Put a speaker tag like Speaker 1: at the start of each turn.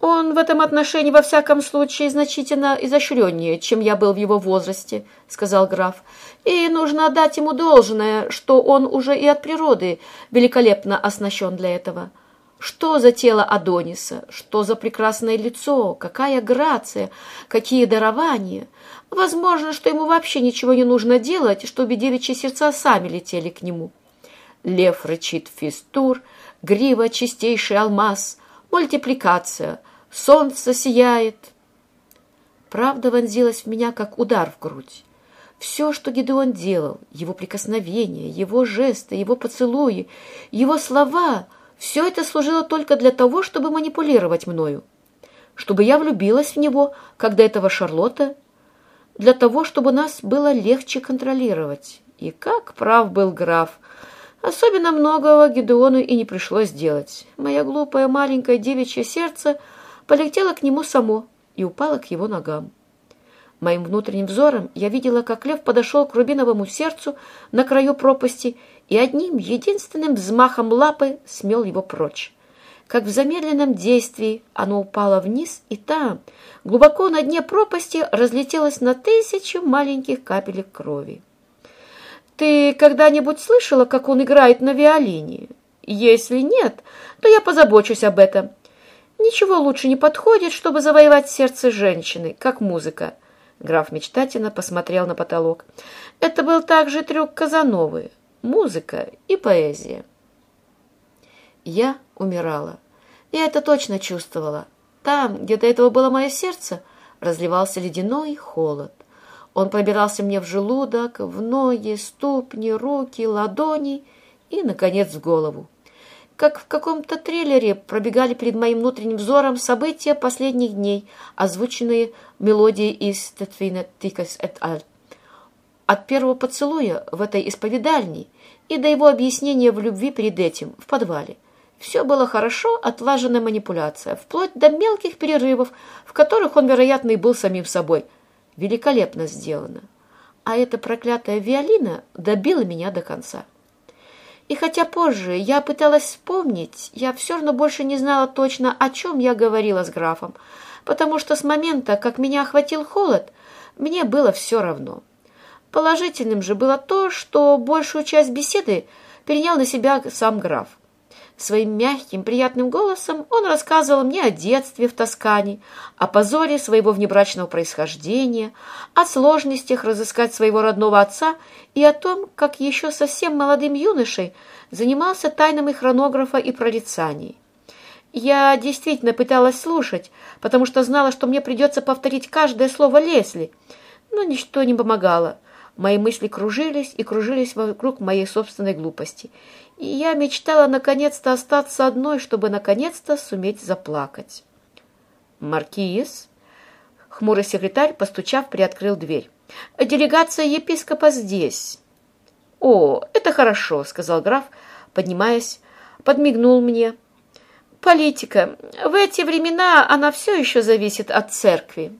Speaker 1: Он в этом отношении, во всяком случае, значительно изощреннее, чем я был в его возрасте, — сказал граф. И нужно отдать ему должное, что он уже и от природы великолепно оснащен для этого. Что за тело Адониса, что за прекрасное лицо, какая грация, какие дарования. Возможно, что ему вообще ничего не нужно делать, чтобы девичьи сердца сами летели к нему. Лев рычит фистур, грива чистейший алмаз, мультипликация — Солнце сияет. Правда вонзилась в меня, как удар в грудь. Все, что Гедеон делал, его прикосновения, его жесты, его поцелуи, его слова, все это служило только для того, чтобы манипулировать мною. Чтобы я влюбилась в него, до этого Шарлотта, для того, чтобы нас было легче контролировать. И как прав был граф. Особенно многого Гедеону и не пришлось делать. Мое глупое маленькое девичье сердце — полетела к нему само и упала к его ногам. Моим внутренним взором я видела, как лев подошел к рубиновому сердцу на краю пропасти и одним единственным взмахом лапы смел его прочь. Как в замедленном действии оно упало вниз, и там, глубоко на дне пропасти, разлетелось на тысячи маленьких капелек крови. «Ты когда-нибудь слышала, как он играет на виолине? Если нет, то я позабочусь об этом. Ничего лучше не подходит, чтобы завоевать сердце женщины, как музыка. Граф мечтательно посмотрел на потолок. Это был также трюк Казановы. Музыка и поэзия. Я умирала. Я это точно чувствовала. Там, где до этого было мое сердце, разливался ледяной холод. Он пробирался мне в желудок, в ноги, ступни, руки, ладони и, наконец, в голову как в каком-то трейлере пробегали перед моим внутренним взором события последних дней, озвученные мелодией из Тетвина Тикас эт аль. От первого поцелуя в этой исповедальне и до его объяснения в любви перед этим, в подвале. Все было хорошо отлаженная манипуляция, вплоть до мелких перерывов, в которых он, вероятно, и был самим собой. Великолепно сделано. А эта проклятая виолина добила меня до конца. И хотя позже я пыталась вспомнить, я все равно больше не знала точно, о чем я говорила с графом, потому что с момента, как меня охватил холод, мне было все равно. Положительным же было то, что большую часть беседы перенял на себя сам граф. Своим мягким, приятным голосом он рассказывал мне о детстве в Тоскане, о позоре своего внебрачного происхождения, о сложностях разыскать своего родного отца и о том, как еще совсем молодым юношей занимался тайнами хронографа и прорицаний. Я действительно пыталась слушать, потому что знала, что мне придется повторить каждое слово Лесли, но ничто не помогало. Мои мысли кружились и кружились вокруг моей собственной глупости, и я мечтала наконец-то остаться одной, чтобы наконец-то суметь заплакать. «Маркиз?» Хмурый секретарь, постучав, приоткрыл дверь. «Делегация епископа здесь». «О, это хорошо», — сказал граф, поднимаясь, подмигнул мне. «Политика. В эти времена она все еще зависит от церкви».